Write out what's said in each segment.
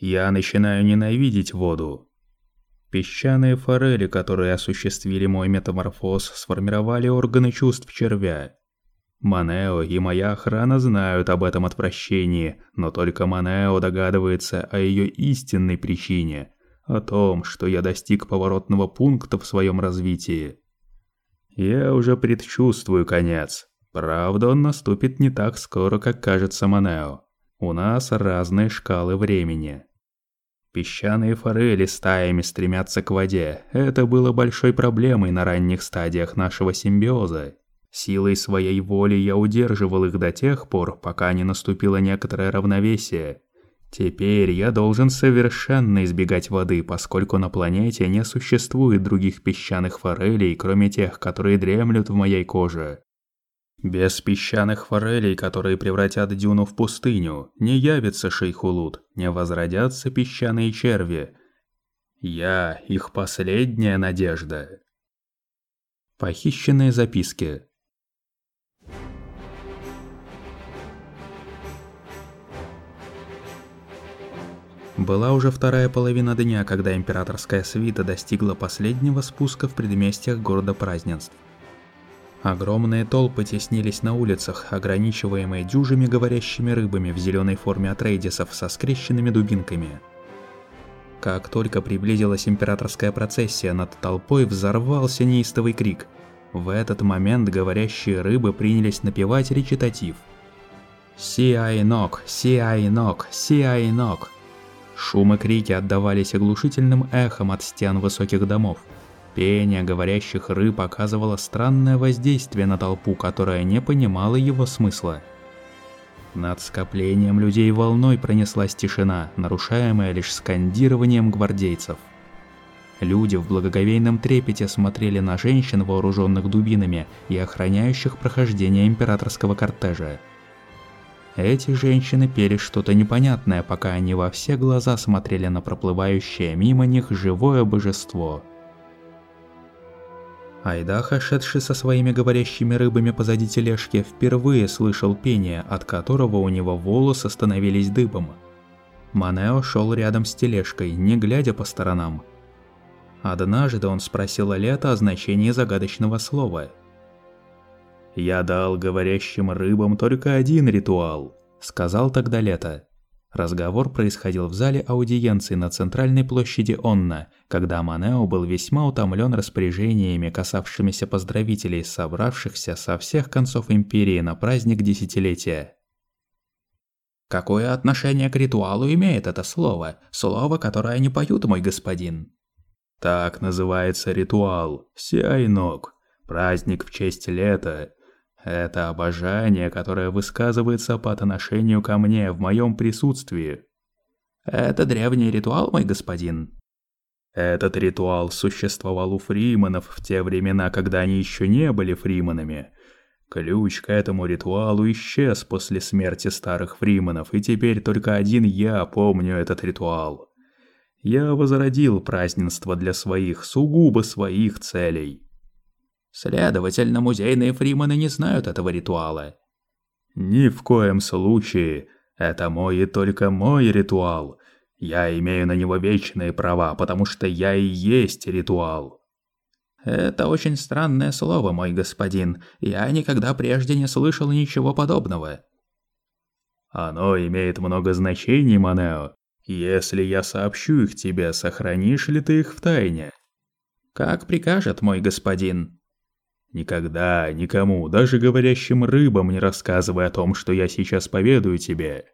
Я начинаю ненавидеть воду. Песчаные форели, которые осуществили мой метаморфоз, сформировали органы чувств червя. Манео и моя охрана знают об этом отвращении, но только Манео догадывается о ее истинной причине, о том, что я достиг поворотного пункта в своем развитии. Я уже предчувствую конец. Правда, он наступит не так скоро, как кажется Манео. У нас разные шкалы времени. Песчаные форели стаями стремятся к воде. Это было большой проблемой на ранних стадиях нашего симбиоза. Силой своей воли я удерживал их до тех пор, пока не наступило некоторое равновесие. Теперь я должен совершенно избегать воды, поскольку на планете не существует других песчаных форелей, кроме тех, которые дремлют в моей коже. Без песчаных форелей, которые превратят дюну в пустыню, не явится шейхулут, не возродятся песчаные черви. Я их последняя надежда. Похищенные записки Была уже вторая половина дня, когда императорская свита достигла последнего спуска в предместьях города празднеств. Огромные толпы теснились на улицах, ограничиваемые дюжими говорящими рыбами в зеленой форме атрейдисов со скрещенными дубинками. Как только приблизилась императорская процессия, над толпой взорвался неистовый крик. В этот момент говорящие рыбы принялись напевать речитатив. «Си-ай-нок! Си-ай-нок! Си-ай-нок!» Шум и крики отдавались оглушительным эхом от стен высоких домов. Пение говорящих рыб оказывало странное воздействие на толпу, которая не понимала его смысла. Над скоплением людей волной пронеслась тишина, нарушаемая лишь скандированием гвардейцев. Люди в благоговейном трепете смотрели на женщин, вооруженных дубинами и охраняющих прохождение императорского кортежа. Эти женщины пели что-то непонятное, пока они во все глаза смотрели на проплывающее мимо них живое божество – Айдаха, шедший со своими говорящими рыбами позади тележки, впервые слышал пение, от которого у него волосы становились дыбом. Манео шел рядом с тележкой, не глядя по сторонам. Однажды он спросил Алета о значении загадочного слова. «Я дал говорящим рыбам только один ритуал», — сказал тогда Лето. Разговор происходил в зале аудиенции на центральной площади Онна, когда Манео был весьма утомлен распоряжениями, касавшимися поздравителей, собравшихся со всех концов Империи на праздник десятилетия. «Какое отношение к ритуалу имеет это слово? Слово, которое не поют, мой господин?» «Так называется ритуал. Сиайнок. Праздник в честь лета. Это обожание, которое высказывается по отношению ко мне в моем присутствии. Это древний ритуал, мой господин. Этот ритуал существовал у фриманов в те времена, когда они еще не были фриманами. Ключ к этому ритуалу исчез после смерти старых фриманов, и теперь только один я помню этот ритуал. Я возродил празднество для своих, сугубо своих целей. Следовательно, музейные фриманы не знают этого ритуала. Ни в коем случае. Это мой и только мой ритуал. Я имею на него вечные права, потому что я и есть ритуал. Это очень странное слово, мой господин. Я никогда прежде не слышал ничего подобного. Оно имеет много значений, Манео. Если я сообщу их тебе, сохранишь ли ты их в тайне? Как прикажет мой господин. Никогда никому, даже говорящим рыбам, не рассказывай о том, что я сейчас поведаю тебе.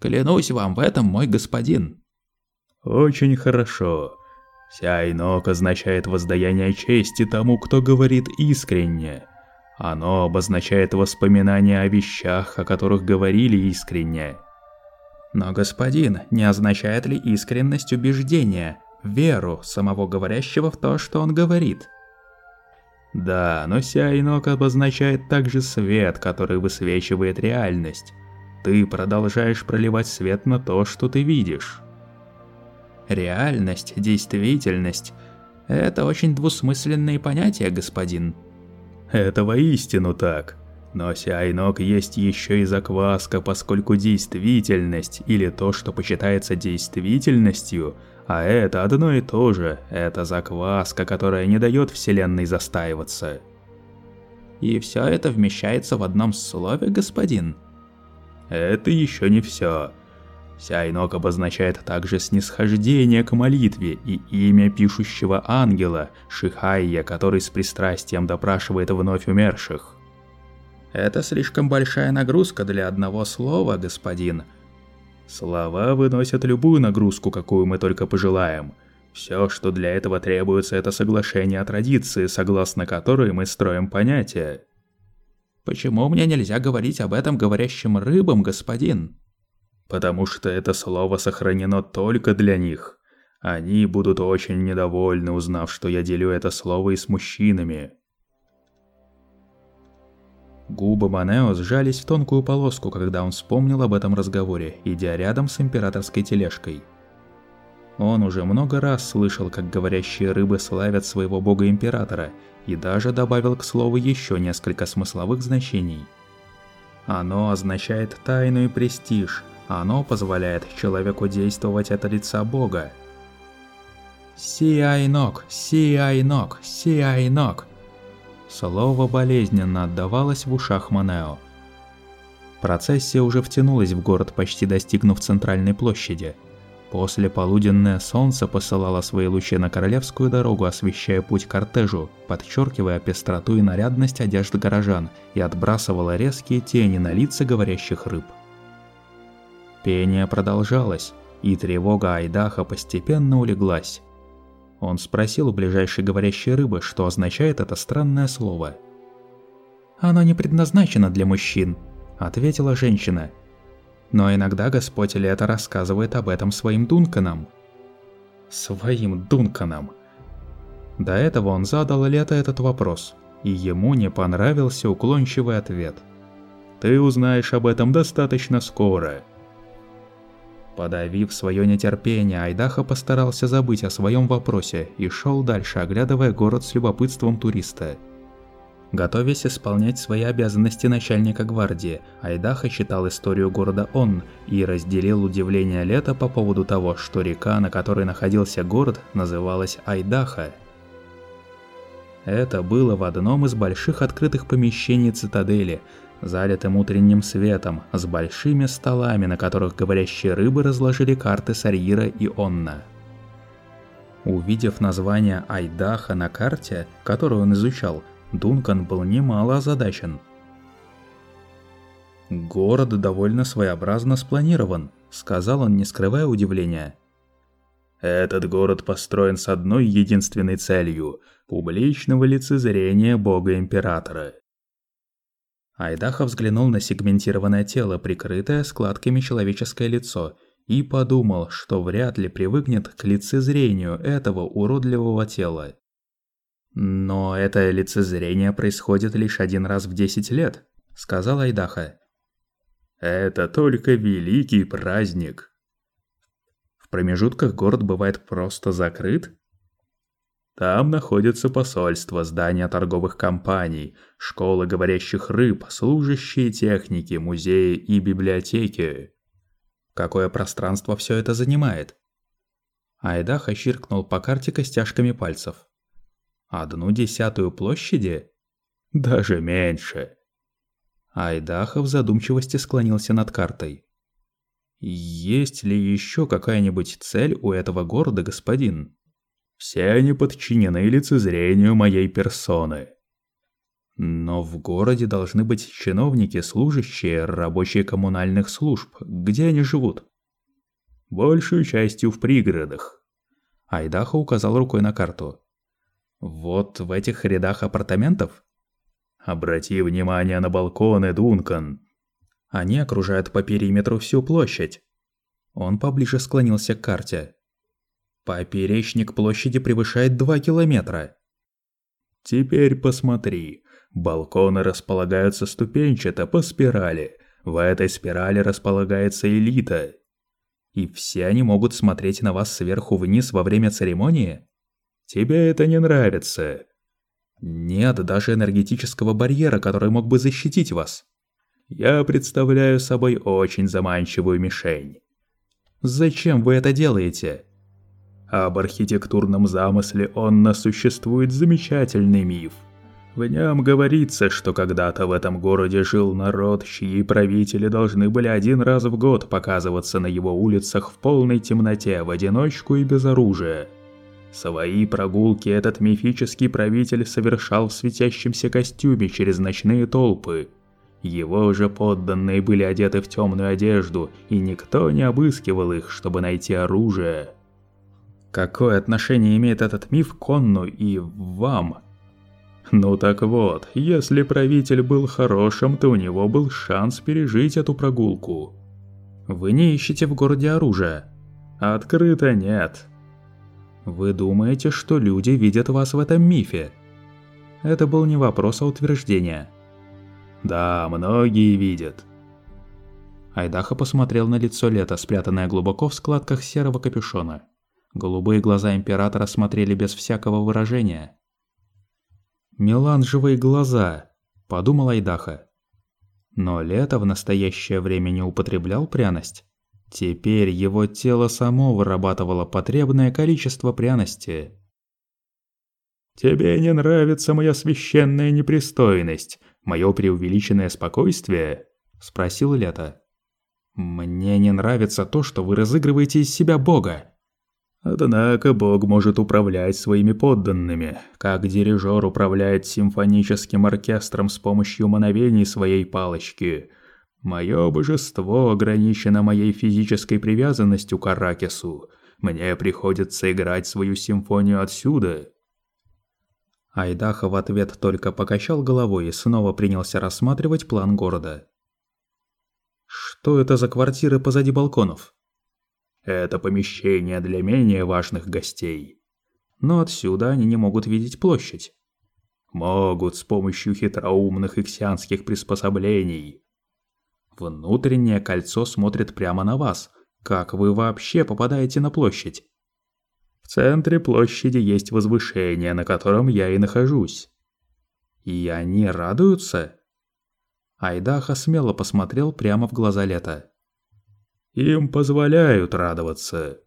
Клянусь вам в этом, мой господин. Очень хорошо. Вся инок означает воздаяние чести тому, кто говорит искренне. Оно обозначает воспоминания о вещах, о которых говорили искренне. Но, господин, не означает ли искренность убеждения, веру самого говорящего в то, что он говорит? Да, но Сяйнок обозначает также свет, который высвечивает реальность. Ты продолжаешь проливать свет на то, что ты видишь. Реальность, действительность – это очень двусмысленные понятия, господин. Это воистину так. Но сиайнок есть еще и закваска, поскольку действительность, или то, что почитается действительностью, а это одно и то же, это закваска, которая не дает Вселенной застаиваться. И все это вмещается в одном слове, господин? Это еще не все. Сяйнок обозначает также снисхождение к молитве и имя пишущего ангела, Шихайя, который с пристрастием допрашивает вновь умерших. Это слишком большая нагрузка для одного слова, господин. Слова выносят любую нагрузку, какую мы только пожелаем. Все, что для этого требуется, это соглашение о традиции, согласно которой мы строим понятия. Почему мне нельзя говорить об этом говорящим рыбам, господин? Потому что это слово сохранено только для них. Они будут очень недовольны, узнав, что я делю это слово и с мужчинами. Губы Манео сжались в тонкую полоску, когда он вспомнил об этом разговоре, идя рядом с императорской тележкой. Он уже много раз слышал, как говорящие рыбы славят своего бога-императора, и даже добавил к слову еще несколько смысловых значений. Оно означает тайну и престиж, оно позволяет человеку действовать от лица бога. Си-Айнок, Си-Айнок, Си-Айнок. Слово болезненно отдавалось в ушах Манео. Процессия уже втянулась в город, почти достигнув центральной площади. После полуденное солнце посылало свои лучи на королевскую дорогу, освещая путь кортежу, подчеркивая пестроту и нарядность одежд горожан и отбрасывало резкие тени на лица говорящих рыб. Пение продолжалось, и тревога Айдаха постепенно улеглась. Он спросил у ближайшей говорящей рыбы, что означает это странное слово. «Оно не предназначено для мужчин», – ответила женщина. «Но иногда Господь Лето рассказывает об этом своим Дунканам». «Своим Дунканам?» До этого он задал Лето этот вопрос, и ему не понравился уклончивый ответ. «Ты узнаешь об этом достаточно скоро», Подавив свое нетерпение, Айдаха постарался забыть о своем вопросе и шел дальше, оглядывая город с любопытством туриста. Готовясь исполнять свои обязанности начальника гвардии, Айдаха читал историю города Он и разделил удивление Лета по поводу того, что река, на которой находился город, называлась Айдаха. Это было в одном из больших открытых помещений цитадели – залитым утренним светом, с большими столами, на которых говорящие рыбы разложили карты Сарьира и Онна. Увидев название Айдаха на карте, которую он изучал, Дункан был немало озадачен. «Город довольно своеобразно спланирован», — сказал он, не скрывая удивления. «Этот город построен с одной единственной целью – публичного лицезрения бога-императора. Айдаха взглянул на сегментированное тело, прикрытое складками человеческое лицо, и подумал, что вряд ли привыкнет к лицезрению этого уродливого тела. «Но это лицезрение происходит лишь один раз в 10 лет», — сказал Айдаха. «Это только великий праздник». В промежутках город бывает просто закрыт? Там находятся посольства, здания торговых компаний, школы говорящих рыб, служащие техники, музеи и библиотеки. Какое пространство все это занимает? Айдаха чиркнул по карте костяшками пальцев. Одну десятую площади? Даже меньше. Айдаха в задумчивости склонился над картой. Есть ли еще какая-нибудь цель у этого города, господин? Все они подчинены лицезрению моей персоны. Но в городе должны быть чиновники, служащие, рабочие коммунальных служб. Где они живут? Большую частью в пригородах. Айдахо указал рукой на карту. Вот в этих рядах апартаментов? Обрати внимание на балконы, Дункан. Они окружают по периметру всю площадь. Он поближе склонился к карте. Поперечник площади превышает 2 километра. Теперь посмотри. Балконы располагаются ступенчато по спирали. В этой спирали располагается элита. И все они могут смотреть на вас сверху вниз во время церемонии? Тебе это не нравится. Нет даже энергетического барьера, который мог бы защитить вас. Я представляю собой очень заманчивую мишень. Зачем вы это делаете? Об архитектурном замысле Онна существует замечательный миф. В нем говорится, что когда-то в этом городе жил народ, чьи правители должны были один раз в год показываться на его улицах в полной темноте, в одиночку и без оружия. Свои прогулки этот мифический правитель совершал в светящемся костюме через ночные толпы. Его же подданные были одеты в темную одежду, и никто не обыскивал их, чтобы найти оружие. Какое отношение имеет этот миф Конну и вам? Ну так вот, если правитель был хорошим, то у него был шанс пережить эту прогулку. Вы не ищете в городе оружия? Открыто нет. Вы думаете, что люди видят вас в этом мифе? Это был не вопрос, а утверждение. Да, многие видят. Айдаха посмотрел на лицо Лета, спрятанное глубоко в складках серого капюшона. Голубые глаза Императора смотрели без всякого выражения. «Меланжевые глаза», – подумал Айдаха. Но Лето в настоящее время не употреблял пряность. Теперь его тело само вырабатывало потребное количество пряности. «Тебе не нравится моя священная непристойность, мое преувеличенное спокойствие?» – спросил Лето. «Мне не нравится то, что вы разыгрываете из себя Бога». Однако Бог может управлять своими подданными, как дирижер управляет симфоническим оркестром с помощью мановений своей палочки – Мое божество ограничено моей физической привязанностью к Аракису. Мне приходится играть свою симфонию отсюда. Айдаха в ответ только покачал головой и снова принялся рассматривать план города. Что это за квартиры позади балконов? Это помещение для менее важных гостей. Но отсюда они не могут видеть площадь. Могут с помощью хитроумных иксианских приспособлений. Внутреннее кольцо смотрит прямо на вас. Как вы вообще попадаете на площадь? В центре площади есть возвышение, на котором я и нахожусь. И они радуются? Айдаха смело посмотрел прямо в глаза Лета. Им позволяют радоваться.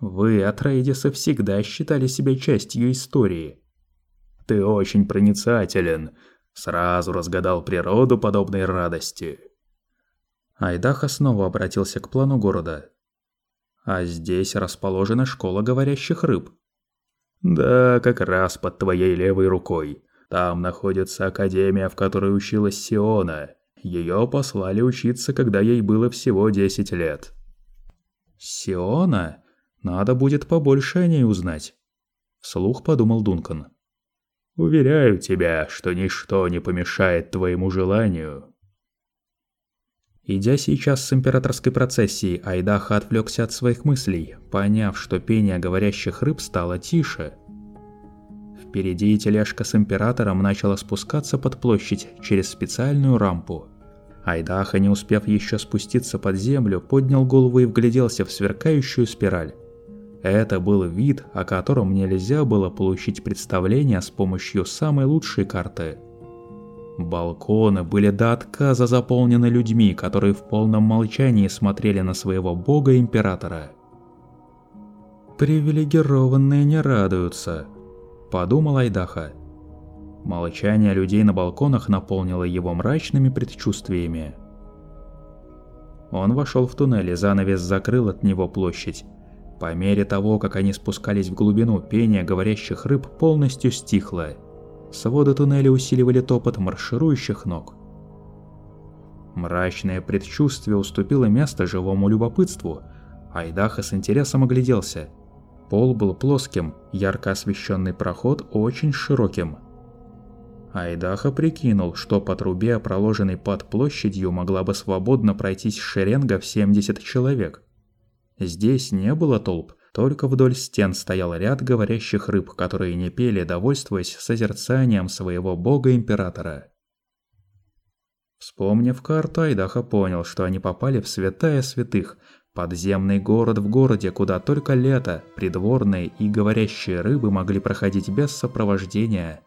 Вы, Атрейдисы, всегда считали себя частью истории. Ты очень проницателен, сразу разгадал природу подобной радости. Айдаха снова обратился к плану города. А здесь расположена школа говорящих рыб. Да, как раз под твоей левой рукой. Там находится академия, в которой училась Сиона. Ее послали учиться, когда ей было всего 10 лет. Сиона? Надо будет побольше о ней узнать. Вслух подумал Дункан. Уверяю тебя, что ничто не помешает твоему желанию Идя сейчас с императорской процессией, Айдаха отвлекся от своих мыслей, поняв, что пение говорящих рыб стало тише. Впереди тележка с императором начала спускаться под площадь через специальную рампу. Айдаха, не успев еще спуститься под землю, поднял голову и вгляделся в сверкающую спираль. Это был вид, о котором нельзя было получить представление с помощью самой лучшей карты – Балконы были до отказа заполнены людьми, которые в полном молчании смотрели на своего бога-императора. «Привилегированные не радуются», – подумал Айдаха. Молчание людей на балконах наполнило его мрачными предчувствиями. Он вошел в туннель, и занавес закрыл от него площадь. По мере того, как они спускались в глубину, пение говорящих рыб полностью стихло – Своды туннеля усиливали топот марширующих ног. Мрачное предчувствие уступило место живому любопытству. Айдаха с интересом огляделся. Пол был плоским, ярко освещенный проход очень широким. Айдаха прикинул, что по трубе, проложенной под площадью, могла бы свободно пройтись шеренга в 70 человек. Здесь не было толп, только вдоль стен стоял ряд говорящих рыб, которые не пели, довольствуясь созерцанием своего бога-императора. Вспомнив карту, Айдаха понял, что они попали в святая святых, подземный город в городе, куда только лето, придворные и говорящие рыбы могли проходить без сопровождения.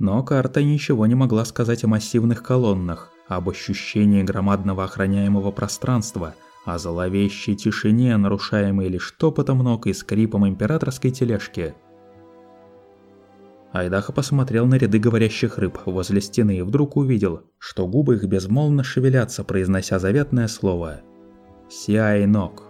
Но карта ничего не могла сказать о массивных колоннах, об ощущении громадного охраняемого пространства, о зловещей тишине, нарушаемой лишь топотом ног и скрипом императорской тележки. Айдаха посмотрел на ряды говорящих рыб возле стены и вдруг увидел, что губы их безмолвно шевелятся, произнося заветное слово «Сиайнок».